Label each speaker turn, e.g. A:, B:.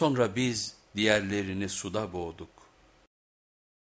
A: Sonra biz diğerlerini suda boğduk.